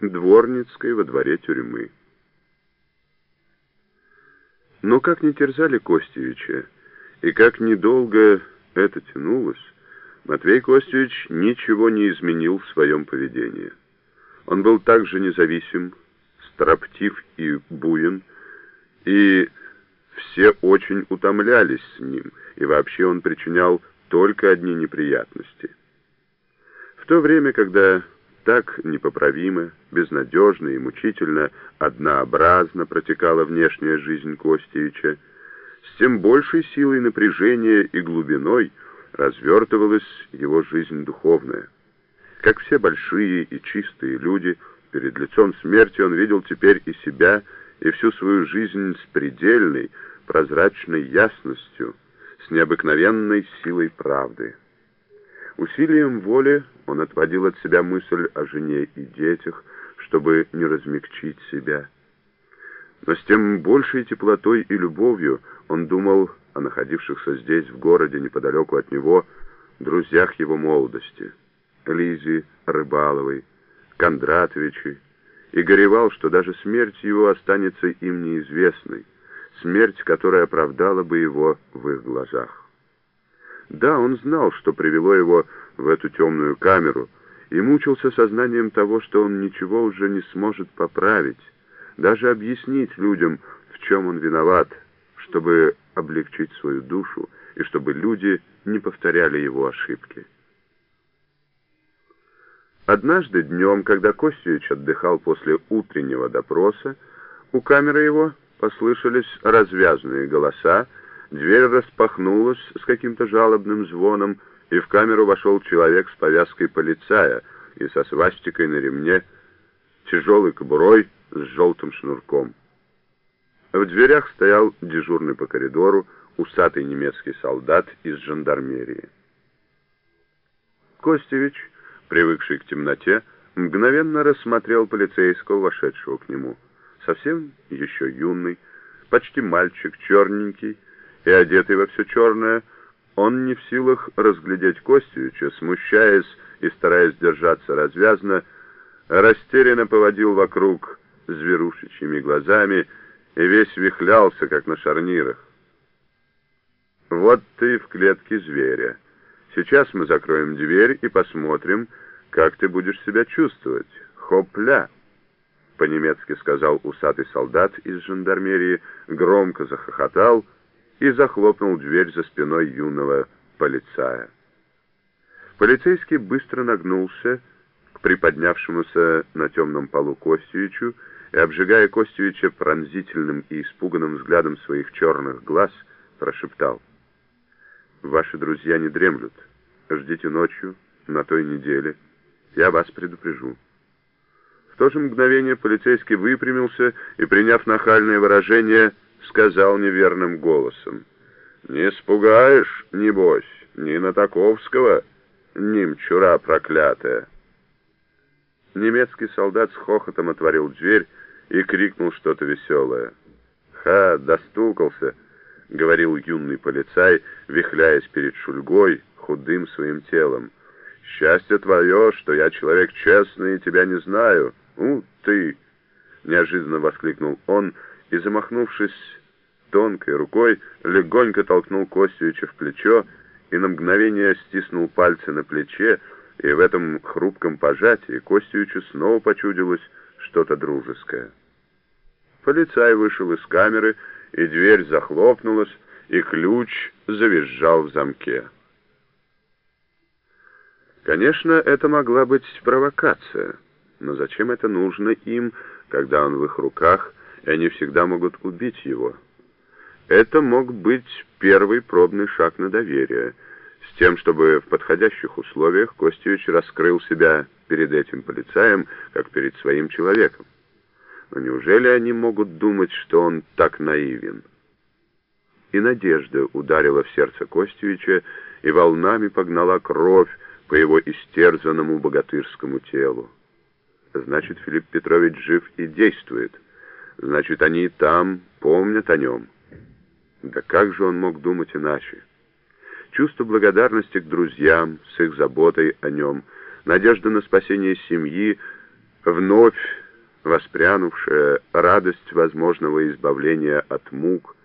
Дворницкой во дворе тюрьмы. Но как не терзали Костевича, и как недолго это тянулось, Матвей Костевич ничего не изменил в своем поведении. Он был также независим, строптив и буен, и все очень утомлялись с ним, и вообще он причинял только одни неприятности. В то время, когда так непоправимо, безнадежно и мучительно однообразно протекала внешняя жизнь Костевича, с тем большей силой напряжения и глубиной развертывалась его жизнь духовная. Как все большие и чистые люди, перед лицом смерти он видел теперь и себя, и всю свою жизнь с предельной, прозрачной ясностью, с необыкновенной силой правды. Усилием воли он отводил от себя мысль о жене и детях, чтобы не размягчить себя. Но с тем большей теплотой и любовью он думал о находившихся здесь, в городе, неподалеку от него, друзьях его молодости, Лизе Рыбаловой, Кондратовичи, и горевал, что даже смерть его останется им неизвестной, смерть, которая оправдала бы его в их глазах. Да, он знал, что привело его в эту темную камеру, и мучился сознанием того, что он ничего уже не сможет поправить, даже объяснить людям, в чем он виноват, чтобы облегчить свою душу и чтобы люди не повторяли его ошибки. Однажды днем, когда Костевич отдыхал после утреннего допроса, у камеры его послышались развязные голоса, дверь распахнулась с каким-то жалобным звоном, и в камеру вошел человек с повязкой полицая и со свастикой на ремне, тяжелой кобурой с желтым шнурком. В дверях стоял дежурный по коридору усатый немецкий солдат из жандармерии. Костевич, привыкший к темноте, мгновенно рассмотрел полицейского, вошедшего к нему. Совсем еще юный, почти мальчик, черненький и одетый во все черное, он не в силах разглядеть Костевича, смущаясь и стараясь держаться развязно, растерянно поводил вокруг зверушечьими глазами и весь вихлялся, как на шарнирах. «Вот ты в клетке зверя. Сейчас мы закроем дверь и посмотрим, как ты будешь себя чувствовать. Хопля!» По-немецки сказал усатый солдат из жандармерии, громко захохотал — и захлопнул дверь за спиной юного полицая. Полицейский быстро нагнулся к приподнявшемуся на темном полу Костевичу и, обжигая Костевича пронзительным и испуганным взглядом своих черных глаз, прошептал. «Ваши друзья не дремлют. Ждите ночью, на той неделе. Я вас предупрежу». В то же мгновение полицейский выпрямился и, приняв нахальное выражение, сказал неверным голосом. «Не спугаешь, небось, ни на Таковского, немчура проклятая». Немецкий солдат с хохотом отворил дверь и крикнул что-то веселое. «Ха, достукался!» — говорил юный полицай, вихляясь перед Шульгой худым своим телом. «Счастье твое, что я человек честный и тебя не знаю. У, ты!» — неожиданно воскликнул он и, замахнувшись тонкой рукой, легонько толкнул Костевича в плечо и на мгновение стиснул пальцы на плече, и в этом хрупком пожатии Костевичу снова почудилось что-то дружеское. Полицай вышел из камеры, и дверь захлопнулась, и ключ завизжал в замке. Конечно, это могла быть провокация, но зачем это нужно им, когда он в их руках, и они всегда могут убить его? Это мог быть первый пробный шаг на доверие, с тем, чтобы в подходящих условиях Костевич раскрыл себя перед этим полицаем, как перед своим человеком. Но неужели они могут думать, что он так наивен? И надежда ударила в сердце Костевича и волнами погнала кровь по его истерзанному богатырскому телу. Значит, Филипп Петрович жив и действует. Значит, они там помнят о нем. Да как же он мог думать иначе? Чувство благодарности к друзьям с их заботой о нем, надежда на спасение семьи — вновь воспрянувшая радость возможного избавления от мук,